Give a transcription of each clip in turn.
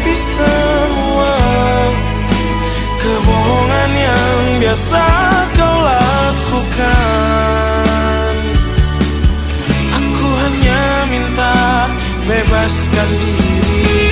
menutupi semua kebohongan yang biasa kau lakukan. Aku hanya minta bebaskan diri.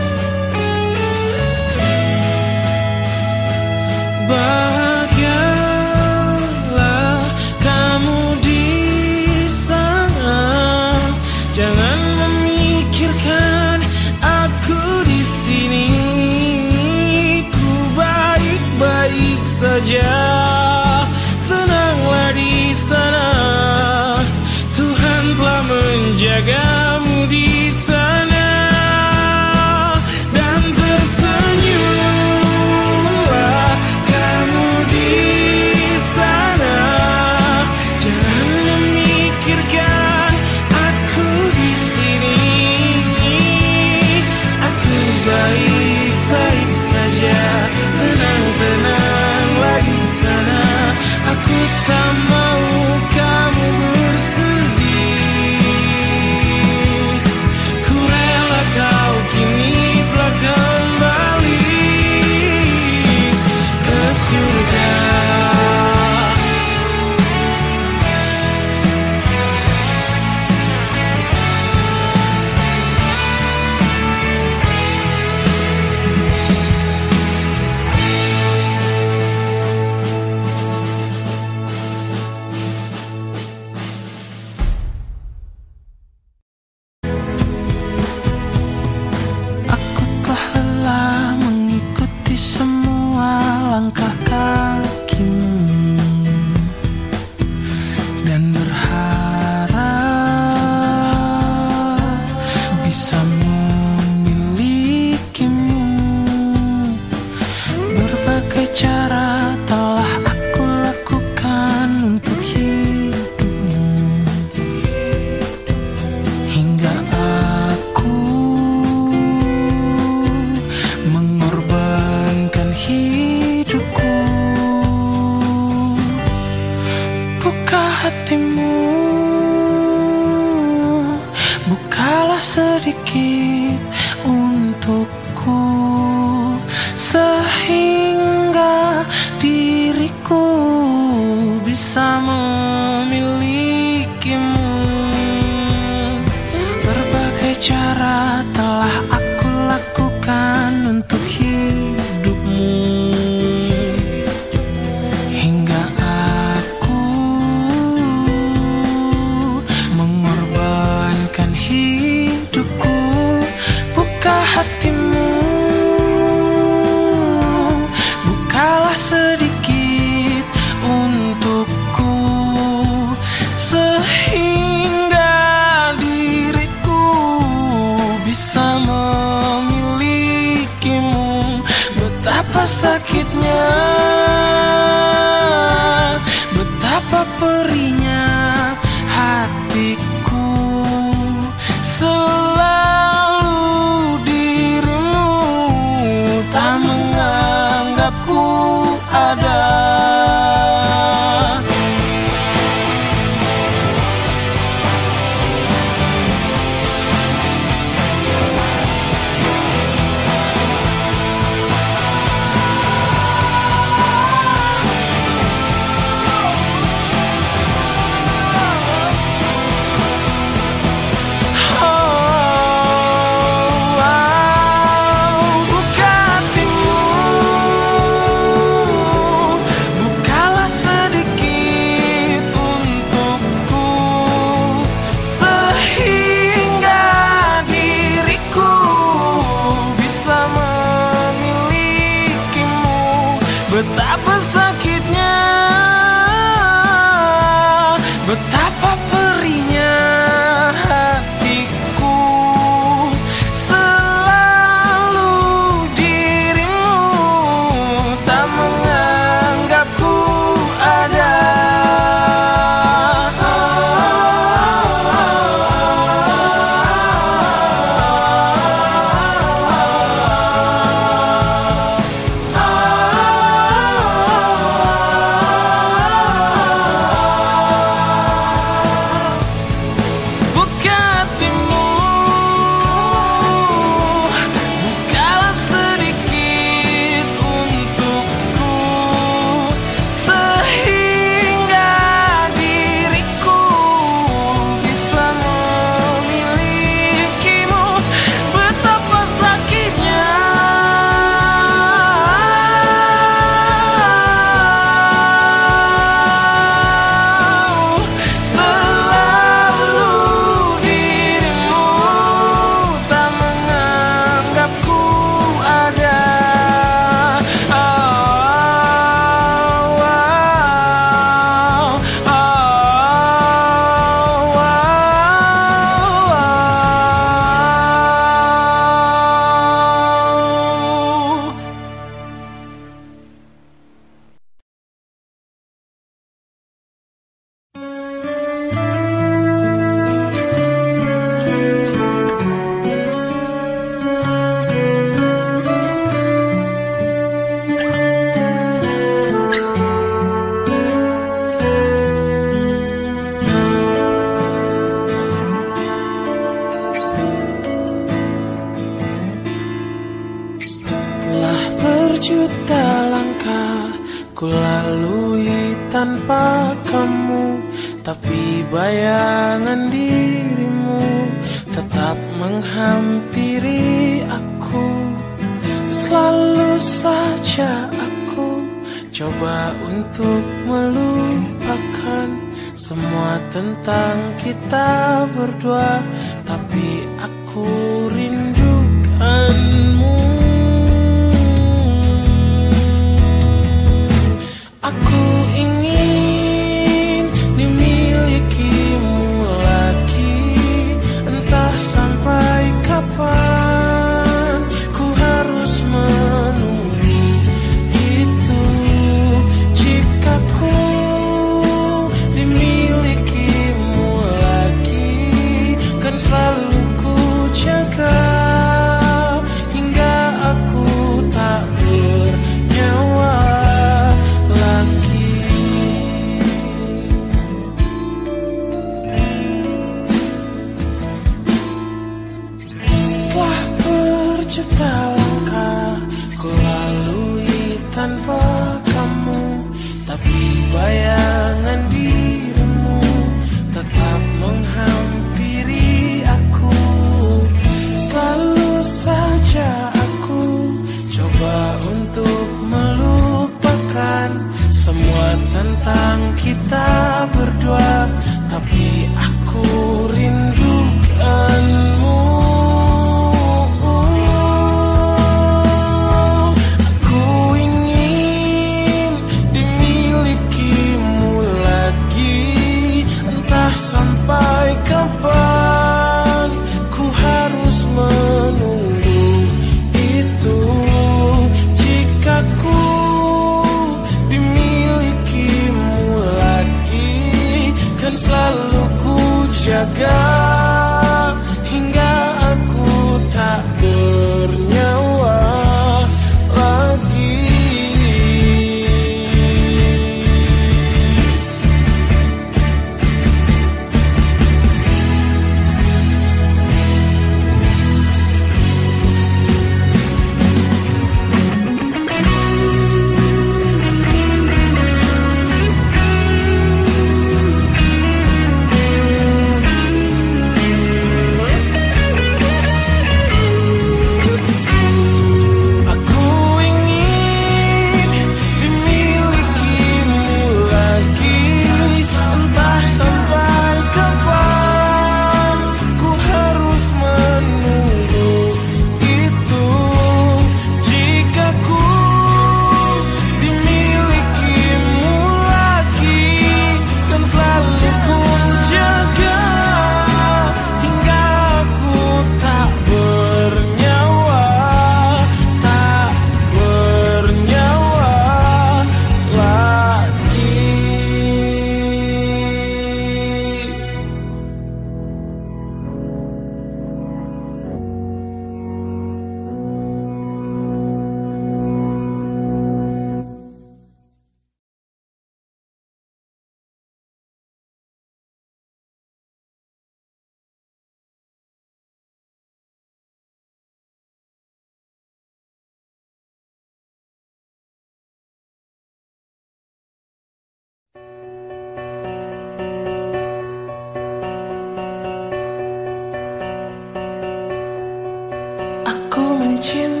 情。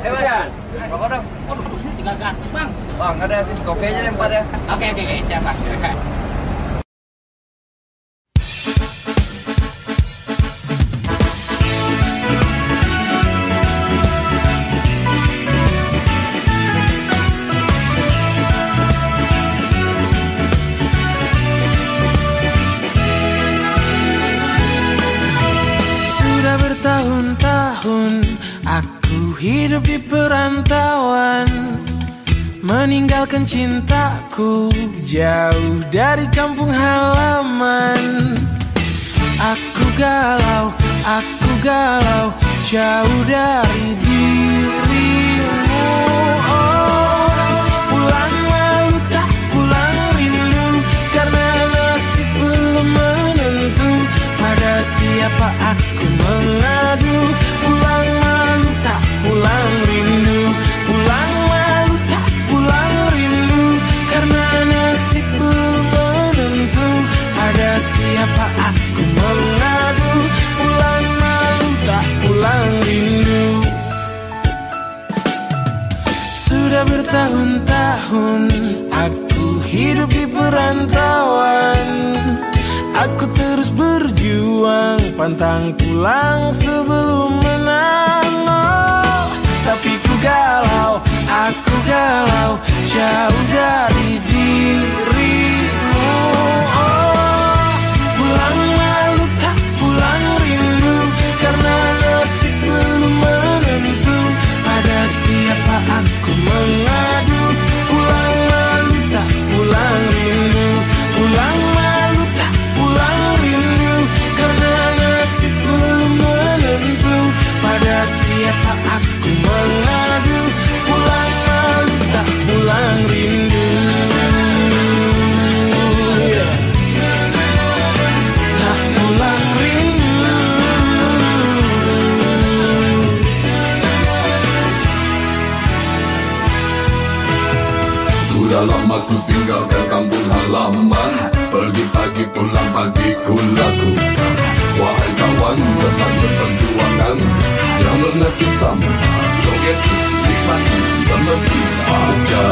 Eh bang, rokok dong. Waduh, tinggal ratus bang. Bang, ada sih kopinya empat ya. Oke oke oke, siap bang. hidup di perantauan Meninggalkan cintaku Jauh dari kampung halaman. Aku galau, aku galau Jauh dari dirimu. Oh, Pulang tak pulang rindu Karena nasib belum menentu. Pada siapa aku mengadu? Siapa aku? Mengadu Pulang malu tak pulang rindu. Sudah bertahun-tahun Aku hidup di perantauan. Aku terus berjuang Pantang pulang sebelum menang oh, Tapi ku galau, aku galau Jauh dari diri. Siapa aku mengadu? Pulang malu tak pulang rindu? Pulang malu tak pulang rindu? Karena nasib belum menentu Pada siapa aku mengadu Sudah lama ku tinggalkan kampung halaman. Pergi pagi pulang pagi ku lakukan. Wahai kawan teman seperjuangan. Yang bernasib sama Joget nikmati bermesih aja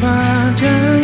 padanya